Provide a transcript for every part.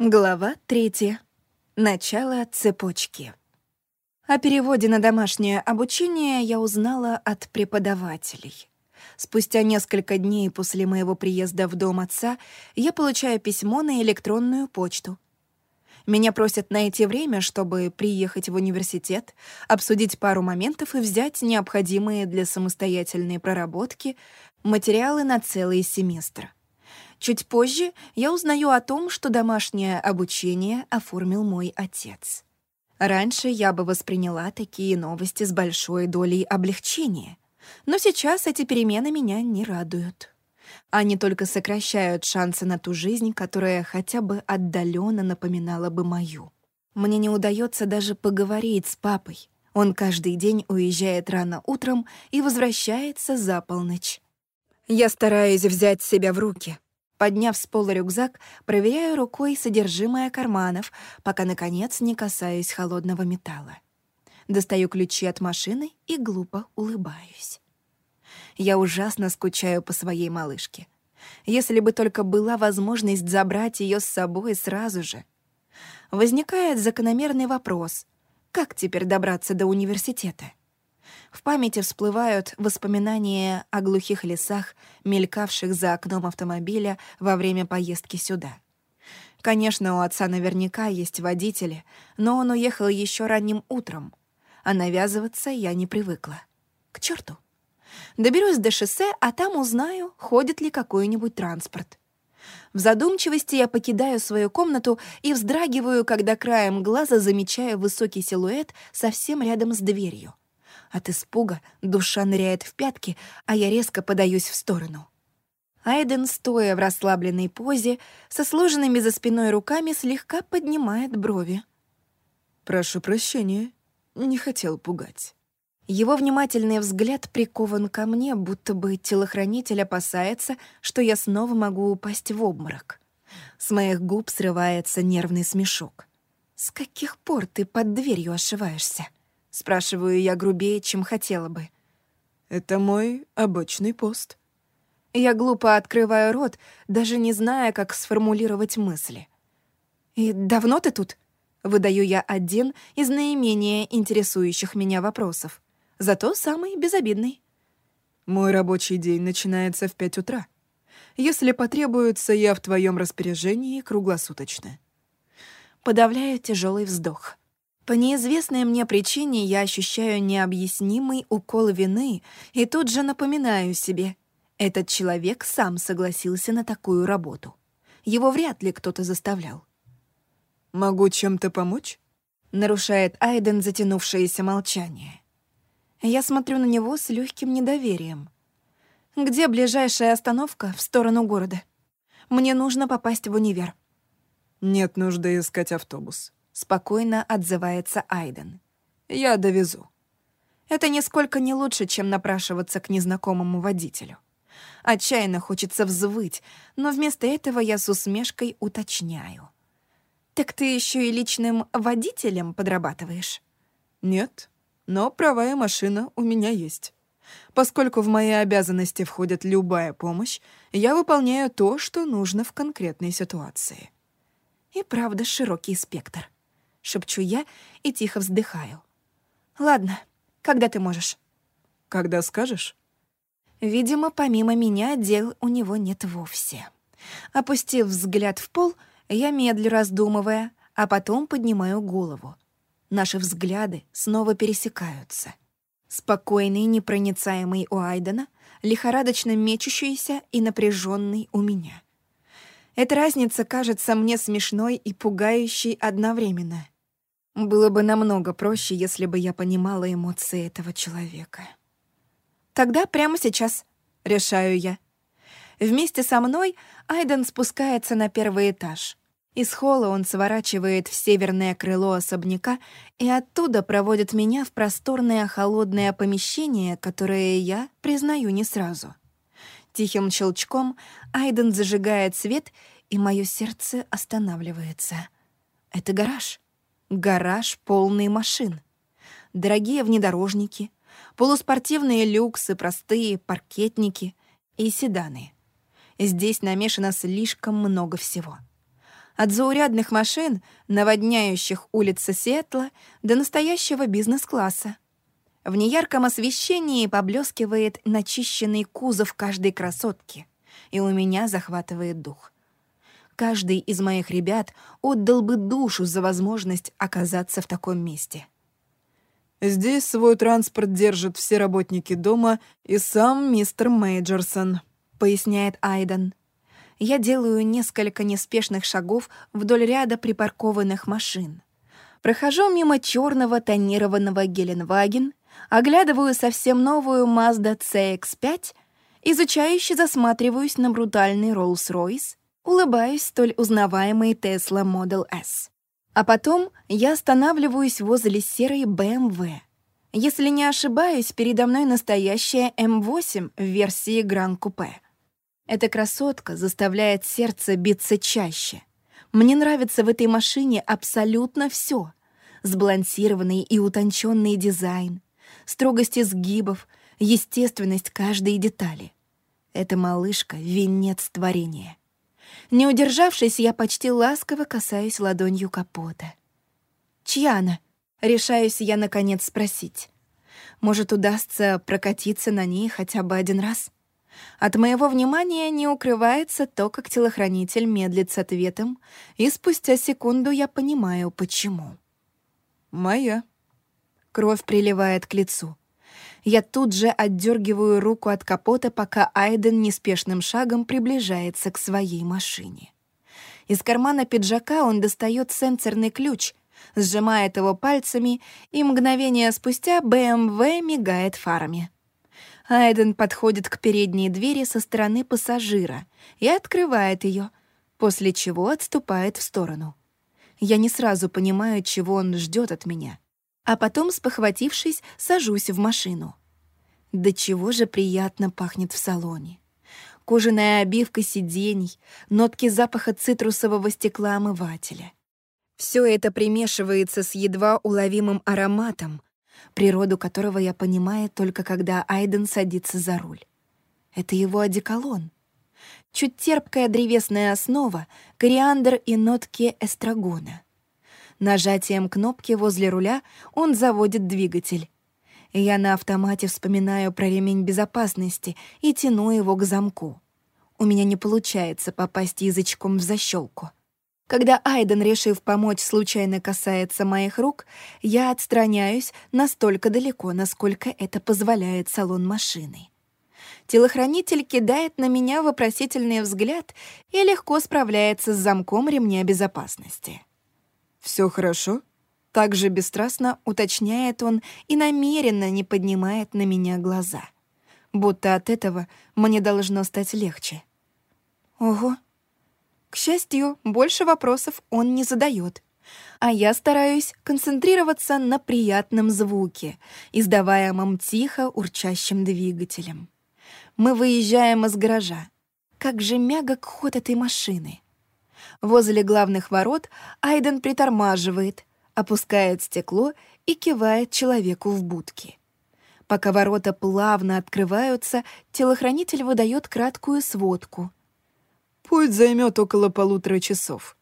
Глава третья. Начало цепочки. О переводе на домашнее обучение я узнала от преподавателей. Спустя несколько дней после моего приезда в дом отца я получаю письмо на электронную почту. Меня просят найти время, чтобы приехать в университет, обсудить пару моментов и взять необходимые для самостоятельной проработки материалы на целый семестр. Чуть позже я узнаю о том, что домашнее обучение оформил мой отец. Раньше я бы восприняла такие новости с большой долей облегчения, но сейчас эти перемены меня не радуют. Они только сокращают шансы на ту жизнь, которая хотя бы отдаленно напоминала бы мою. Мне не удается даже поговорить с папой. Он каждый день уезжает рано утром и возвращается за полночь. Я стараюсь взять себя в руки, Подняв с пола рюкзак, проверяю рукой содержимое карманов, пока, наконец, не касаюсь холодного металла. Достаю ключи от машины и глупо улыбаюсь. Я ужасно скучаю по своей малышке. Если бы только была возможность забрать ее с собой сразу же. Возникает закономерный вопрос — как теперь добраться до университета? В памяти всплывают воспоминания о глухих лесах, мелькавших за окном автомобиля во время поездки сюда. Конечно, у отца наверняка есть водители, но он уехал еще ранним утром, а навязываться я не привыкла. К черту! Доберусь до шоссе, а там узнаю, ходит ли какой-нибудь транспорт. В задумчивости я покидаю свою комнату и вздрагиваю, когда краем глаза замечаю высокий силуэт совсем рядом с дверью — от испуга душа ныряет в пятки, а я резко подаюсь в сторону. Айден, стоя в расслабленной позе, со сложенными за спиной руками, слегка поднимает брови. «Прошу прощения, не хотел пугать». Его внимательный взгляд прикован ко мне, будто бы телохранитель опасается, что я снова могу упасть в обморок. С моих губ срывается нервный смешок. «С каких пор ты под дверью ошиваешься?» Спрашиваю я грубее, чем хотела бы. «Это мой обычный пост». Я глупо открываю рот, даже не зная, как сформулировать мысли. «И давно ты тут?» Выдаю я один из наименее интересующих меня вопросов. Зато самый безобидный. «Мой рабочий день начинается в пять утра. Если потребуется, я в твоем распоряжении круглосуточно». Подавляю тяжелый вздох. По неизвестной мне причине я ощущаю необъяснимый укол вины и тут же напоминаю себе, этот человек сам согласился на такую работу. Его вряд ли кто-то заставлял. «Могу чем-то помочь?» — нарушает Айден затянувшееся молчание. Я смотрю на него с легким недоверием. «Где ближайшая остановка в сторону города? Мне нужно попасть в универ». «Нет нужды искать автобус спокойно отзывается Айден. «Я довезу». Это нисколько не лучше, чем напрашиваться к незнакомому водителю. Отчаянно хочется взвыть, но вместо этого я с усмешкой уточняю. «Так ты еще и личным водителем подрабатываешь?» «Нет, но права и машина у меня есть. Поскольку в мои обязанности входит любая помощь, я выполняю то, что нужно в конкретной ситуации». И правда широкий спектр шепчу я и тихо вздыхаю. «Ладно, когда ты можешь?» «Когда скажешь». Видимо, помимо меня дел у него нет вовсе. Опустив взгляд в пол, я медлю, раздумывая, а потом поднимаю голову. Наши взгляды снова пересекаются. Спокойный, непроницаемый у Айдена, лихорадочно мечущийся и напряженный у меня. Эта разница кажется мне смешной и пугающей одновременно. Было бы намного проще, если бы я понимала эмоции этого человека. Тогда прямо сейчас, решаю я. Вместе со мной Айден спускается на первый этаж. Из холла он сворачивает в северное крыло особняка и оттуда проводит меня в просторное холодное помещение, которое я признаю не сразу. Тихим щелчком Айден зажигает свет, и мое сердце останавливается. Это гараж. Гараж полный машин. Дорогие внедорожники, полуспортивные люксы, простые паркетники и седаны. Здесь намешано слишком много всего. От заурядных машин, наводняющих улицы Сиэтла, до настоящего бизнес-класса. В неярком освещении поблескивает начищенный кузов каждой красотки, и у меня захватывает дух. Каждый из моих ребят отдал бы душу за возможность оказаться в таком месте. Здесь свой транспорт держат все работники дома и сам мистер Мейджерсон, поясняет Айден. Я делаю несколько неспешных шагов вдоль ряда припаркованных машин. Прохожу мимо черного тонированного Геленваген, оглядываю совсем новую Mazda CX-5, изучающе засматриваюсь на брутальный Rolls-Royce, улыбаюсь столь узнаваемой Tesla Model S. А потом я останавливаюсь возле серой BMW. Если не ошибаюсь, передо мной настоящая M8 в версии Coupe. Эта красотка заставляет сердце биться чаще. Мне нравится в этой машине абсолютно все: Сбалансированный и утонченный дизайн, строгость изгибов, естественность каждой детали. Эта малышка — венец творения. Не удержавшись, я почти ласково касаюсь ладонью капота. «Чья она?» — решаюсь я, наконец, спросить. Может, удастся прокатиться на ней хотя бы один раз? От моего внимания не укрывается то, как телохранитель медлит с ответом, и спустя секунду я понимаю, почему. «Моя». Кровь приливает к лицу. Я тут же отдергиваю руку от капота, пока Айден неспешным шагом приближается к своей машине. Из кармана пиджака он достает сенсорный ключ, сжимает его пальцами, и мгновение спустя БМВ мигает фарами. Айден подходит к передней двери со стороны пассажира и открывает ее, после чего отступает в сторону. Я не сразу понимаю, чего он ждет от меня — а потом, спохватившись, сажусь в машину. Да чего же приятно пахнет в салоне. Кожаная обивка сидений, нотки запаха цитрусового стекла омывателя. Все это примешивается с едва уловимым ароматом, природу которого я понимаю только когда Айден садится за руль. Это его одеколон. Чуть терпкая древесная основа, кориандр и нотки эстрагона. Нажатием кнопки возле руля он заводит двигатель. Я на автомате вспоминаю про ремень безопасности и тяну его к замку. У меня не получается попасть язычком в защелку. Когда Айден, решив помочь, случайно касается моих рук, я отстраняюсь настолько далеко, насколько это позволяет салон машины. Телохранитель кидает на меня вопросительный взгляд и легко справляется с замком ремня безопасности. Все хорошо?» Так же бесстрастно уточняет он и намеренно не поднимает на меня глаза. Будто от этого мне должно стать легче. Ого. К счастью, больше вопросов он не задает, а я стараюсь концентрироваться на приятном звуке, издаваемом тихо урчащим двигателем. Мы выезжаем из гаража. Как же мягок ход этой машины. Возле главных ворот Айден притормаживает, опускает стекло и кивает человеку в будке. Пока ворота плавно открываются, телохранитель выдает краткую сводку. «Путь займет около полутора часов.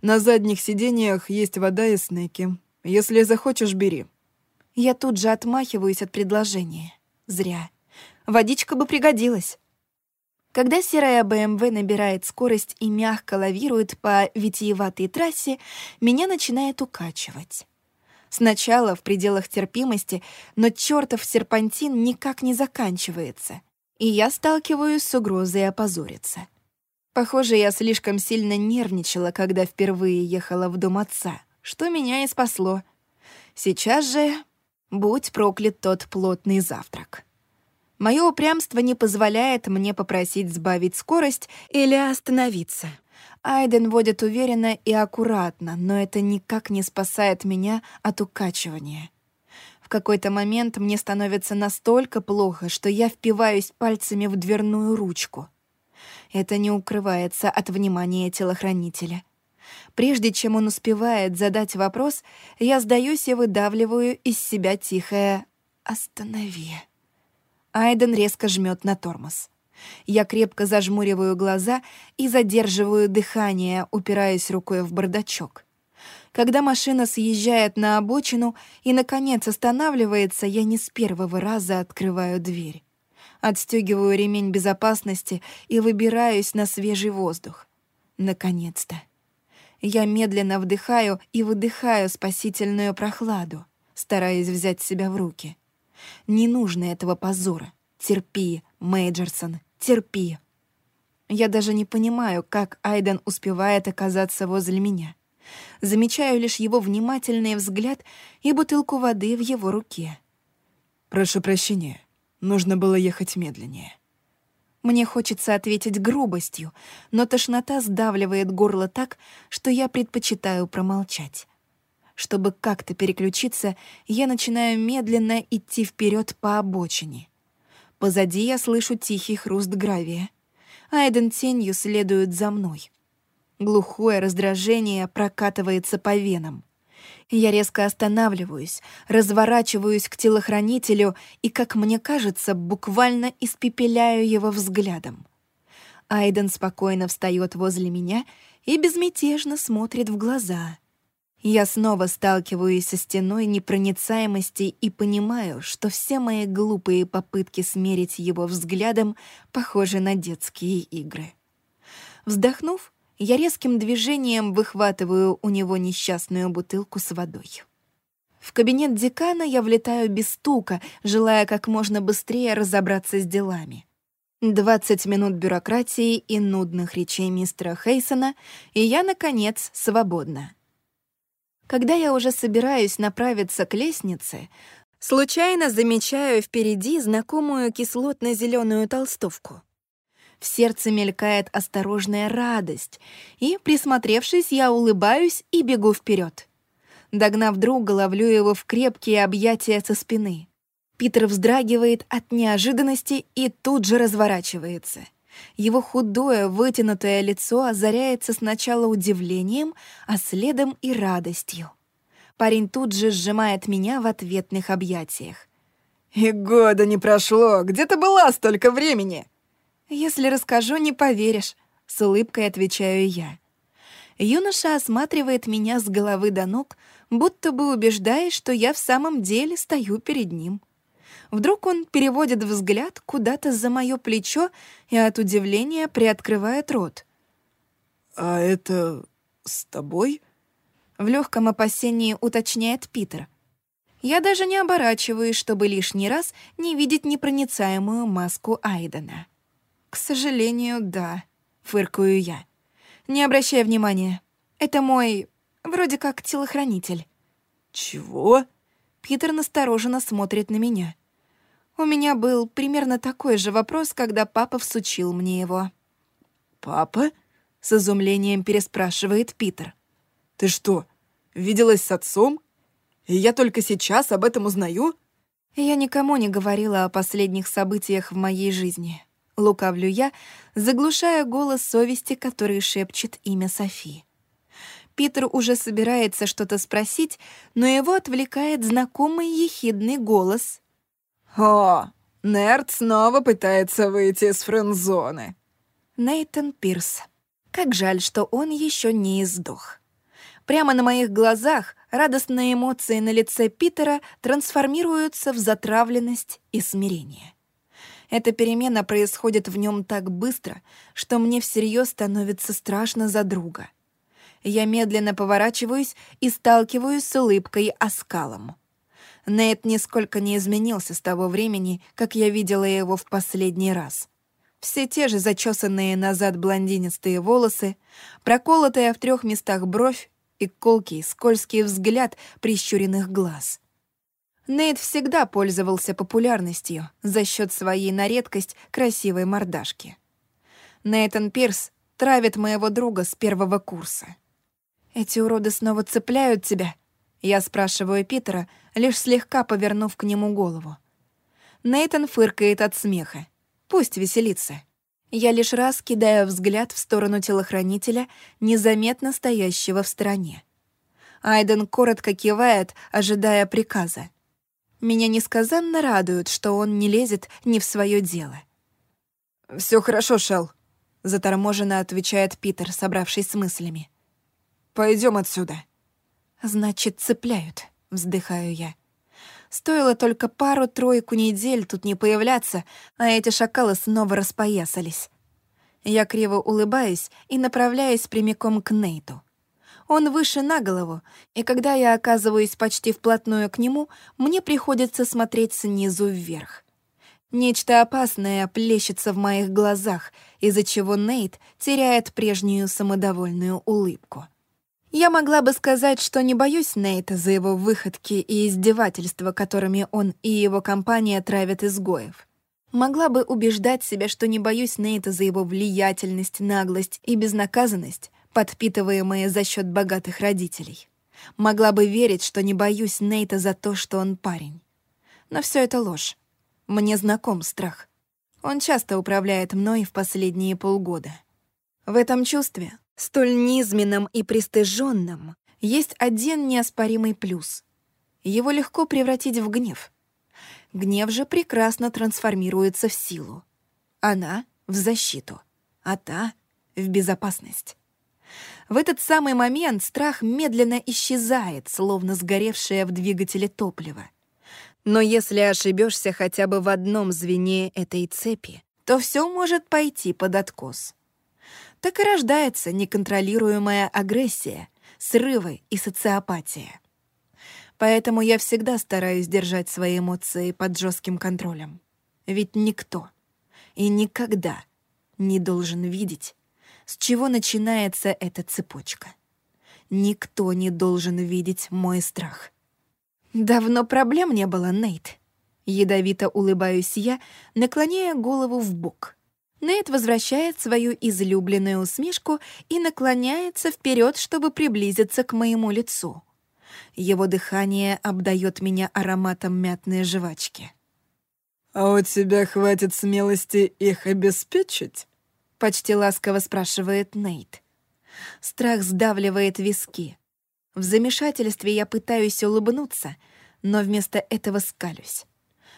На задних сиденьях есть вода и снеки. Если захочешь, бери». Я тут же отмахиваюсь от предложения. Зря. Водичка бы пригодилась. Когда серая БМВ набирает скорость и мягко лавирует по витиеватой трассе, меня начинает укачивать. Сначала в пределах терпимости, но чертов серпантин никак не заканчивается, и я сталкиваюсь с угрозой опозориться. Похоже, я слишком сильно нервничала, когда впервые ехала в дом отца, что меня и спасло. Сейчас же будь проклят тот плотный завтрак. Мое упрямство не позволяет мне попросить сбавить скорость или остановиться. Айден водит уверенно и аккуратно, но это никак не спасает меня от укачивания. В какой-то момент мне становится настолько плохо, что я впиваюсь пальцами в дверную ручку. Это не укрывается от внимания телохранителя. Прежде чем он успевает задать вопрос, я сдаюсь и выдавливаю из себя тихое «Останови». Айден резко жмет на тормоз. Я крепко зажмуриваю глаза и задерживаю дыхание, упираясь рукой в бардачок. Когда машина съезжает на обочину и, наконец, останавливается, я не с первого раза открываю дверь. Отстегиваю ремень безопасности и выбираюсь на свежий воздух. Наконец-то. Я медленно вдыхаю и выдыхаю спасительную прохладу, стараясь взять себя в руки. Не нужно этого позора. Терпи, Мейджерсон, терпи. Я даже не понимаю, как Айден успевает оказаться возле меня. Замечаю лишь его внимательный взгляд и бутылку воды в его руке. «Прошу прощения, нужно было ехать медленнее». Мне хочется ответить грубостью, но тошнота сдавливает горло так, что я предпочитаю промолчать. Чтобы как-то переключиться, я начинаю медленно идти вперед по обочине. Позади я слышу тихий хруст гравия. Айден тенью следует за мной. Глухое раздражение прокатывается по венам. Я резко останавливаюсь, разворачиваюсь к телохранителю и, как мне кажется, буквально испепеляю его взглядом. Айден спокойно встает возле меня и безмятежно смотрит в глаза. Я снова сталкиваюсь со стеной непроницаемости и понимаю, что все мои глупые попытки смерить его взглядом похожи на детские игры. Вздохнув, я резким движением выхватываю у него несчастную бутылку с водой. В кабинет декана я влетаю без стука, желая как можно быстрее разобраться с делами. 20 минут бюрократии и нудных речей мистера Хейсона, и я, наконец, свободна. Когда я уже собираюсь направиться к лестнице, случайно замечаю впереди знакомую кислотно зеленую толстовку. В сердце мелькает осторожная радость, и, присмотревшись, я улыбаюсь и бегу вперед. Догнав друга, ловлю его в крепкие объятия со спины. Питер вздрагивает от неожиданности и тут же разворачивается. Его худое, вытянутое лицо озаряется сначала удивлением, а следом и радостью. Парень тут же сжимает меня в ответных объятиях. «И года не прошло! Где ты была столько времени?» «Если расскажу, не поверишь», — с улыбкой отвечаю я. Юноша осматривает меня с головы до ног, будто бы убеждаясь, что я в самом деле стою перед ним. Вдруг он переводит взгляд куда-то за мое плечо и от удивления приоткрывает рот. «А это с тобой?» В легком опасении уточняет Питер. Я даже не оборачиваюсь, чтобы лишний раз не видеть непроницаемую маску Айдена. «К сожалению, да», — фыркаю я. «Не обращай внимания. Это мой... вроде как телохранитель». «Чего?» Питер настороженно смотрит на меня. У меня был примерно такой же вопрос, когда папа всучил мне его. «Папа?» — с изумлением переспрашивает Питер. «Ты что, виделась с отцом? И я только сейчас об этом узнаю?» Я никому не говорила о последних событиях в моей жизни. Лукавлю я, заглушая голос совести, который шепчет имя Софи. Питер уже собирается что-то спросить, но его отвлекает знакомый ехидный голос. «О, Нерд снова пытается выйти из френдзоны». Нейтан Пирс. Как жаль, что он еще не издох. Прямо на моих глазах радостные эмоции на лице Питера трансформируются в затравленность и смирение. Эта перемена происходит в нем так быстро, что мне всерьез становится страшно за друга. Я медленно поворачиваюсь и сталкиваюсь с улыбкой оскалом. Нейт нисколько не изменился с того времени, как я видела его в последний раз. Все те же зачесанные назад блондинистые волосы, проколотая в трех местах бровь и колкий, скользкий взгляд прищуренных глаз. Нейт всегда пользовался популярностью за счет своей на редкость красивой мордашки. Нейтан Пирс травит моего друга с первого курса. «Эти уроды снова цепляют тебя?» Я спрашиваю Питера, лишь слегка повернув к нему голову. Нейтан фыркает от смеха. Пусть веселится. Я лишь раз кидаю взгляд в сторону телохранителя, незаметно стоящего в стороне. Айден коротко кивает, ожидая приказа. Меня несказанно радует, что он не лезет не в свое дело. Все хорошо, Шел, заторможенно отвечает Питер, собравшись с мыслями. Пойдем отсюда. Значит, цепляют, вздыхаю я. Стоило только пару-тройку недель тут не появляться, а эти шакалы снова распоясались. Я криво улыбаюсь и направляюсь прямиком к Нейту. Он выше на голову, и когда я оказываюсь почти вплотную к нему, мне приходится смотреть снизу вверх. Нечто опасное плещется в моих глазах, из-за чего Нейт теряет прежнюю самодовольную улыбку. Я могла бы сказать, что не боюсь Нейта за его выходки и издевательства, которыми он и его компания травят изгоев. Могла бы убеждать себя, что не боюсь Нейта за его влиятельность, наглость и безнаказанность, подпитываемые за счет богатых родителей. Могла бы верить, что не боюсь Нейта за то, что он парень. Но все это ложь. Мне знаком страх. Он часто управляет мной в последние полгода. В этом чувстве столь низменном и пристыженном, есть один неоспоримый плюс. Его легко превратить в гнев. Гнев же прекрасно трансформируется в силу. Она — в защиту, а та — в безопасность. В этот самый момент страх медленно исчезает, словно сгоревшее в двигателе топливо. Но если ошибешься хотя бы в одном звене этой цепи, то все может пойти под откос так и рождается неконтролируемая агрессия, срывы и социопатия. Поэтому я всегда стараюсь держать свои эмоции под жестким контролем. Ведь никто и никогда не должен видеть, с чего начинается эта цепочка. Никто не должен видеть мой страх. Давно проблем не было, Нейт. Ядовито улыбаюсь я, наклоняя голову в бок — Нейт возвращает свою излюбленную усмешку и наклоняется вперед, чтобы приблизиться к моему лицу. Его дыхание обдает меня ароматом мятной жвачки. «А у тебя хватит смелости их обеспечить?» — почти ласково спрашивает Нейт. Страх сдавливает виски. В замешательстве я пытаюсь улыбнуться, но вместо этого скалюсь.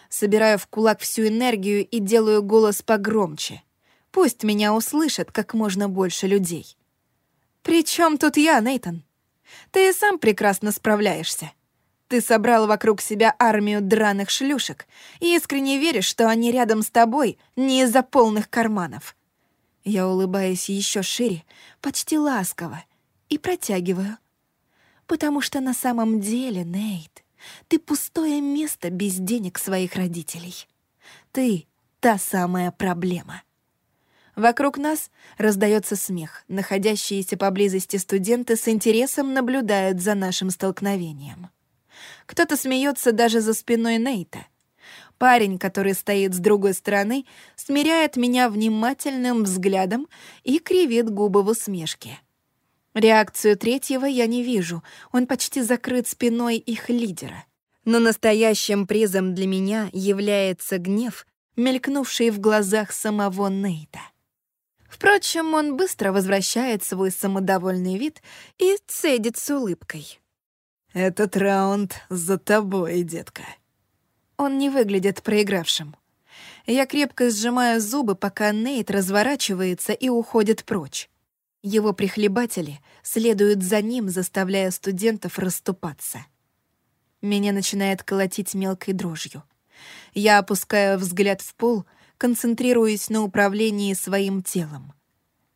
Собираю в кулак всю энергию и делаю голос погромче. Пусть меня услышат как можно больше людей. «При чем тут я, Нейтан? Ты и сам прекрасно справляешься. Ты собрал вокруг себя армию драных шлюшек и искренне веришь, что они рядом с тобой не из-за полных карманов». Я улыбаюсь еще шире, почти ласково, и протягиваю. «Потому что на самом деле, Нейт, ты пустое место без денег своих родителей. Ты — та самая проблема». Вокруг нас раздается смех. Находящиеся поблизости студенты с интересом наблюдают за нашим столкновением. Кто-то смеется даже за спиной Нейта. Парень, который стоит с другой стороны, смиряет меня внимательным взглядом и кривит губы в усмешке. Реакцию третьего я не вижу, он почти закрыт спиной их лидера. Но настоящим призом для меня является гнев, мелькнувший в глазах самого Нейта. Впрочем, он быстро возвращает свой самодовольный вид и цедит с улыбкой. «Этот раунд за тобой, детка». Он не выглядит проигравшим. Я крепко сжимаю зубы, пока Нейт разворачивается и уходит прочь. Его прихлебатели следуют за ним, заставляя студентов расступаться. Меня начинает колотить мелкой дрожью. Я опускаю взгляд в пол концентрируясь на управлении своим телом.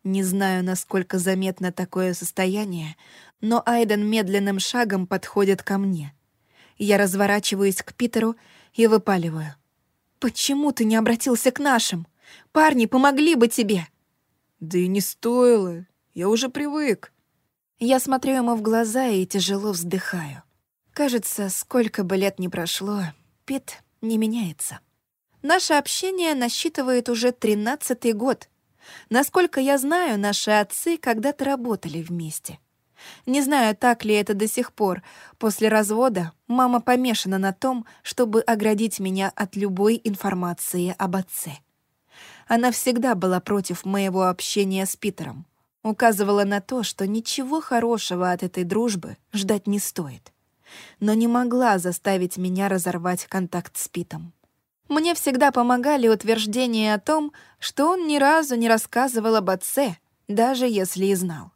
Не знаю, насколько заметно такое состояние, но Айден медленным шагом подходит ко мне. Я разворачиваюсь к Питеру и выпаливаю. «Почему ты не обратился к нашим? Парни помогли бы тебе!» «Да и не стоило. Я уже привык». Я смотрю ему в глаза и тяжело вздыхаю. Кажется, сколько бы лет ни прошло, Пит не меняется. Наше общение насчитывает уже тринадцатый год. Насколько я знаю, наши отцы когда-то работали вместе. Не знаю, так ли это до сих пор. После развода мама помешана на том, чтобы оградить меня от любой информации об отце. Она всегда была против моего общения с Питером. Указывала на то, что ничего хорошего от этой дружбы ждать не стоит. Но не могла заставить меня разорвать контакт с Питом. Мне всегда помогали утверждения о том, что он ни разу не рассказывал об отце, даже если и знал.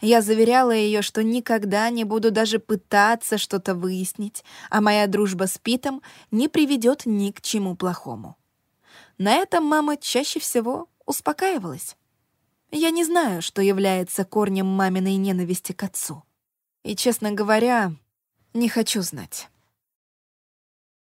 Я заверяла ее, что никогда не буду даже пытаться что-то выяснить, а моя дружба с Питом не приведет ни к чему плохому. На этом мама чаще всего успокаивалась. Я не знаю, что является корнем маминой ненависти к отцу. И, честно говоря, не хочу знать.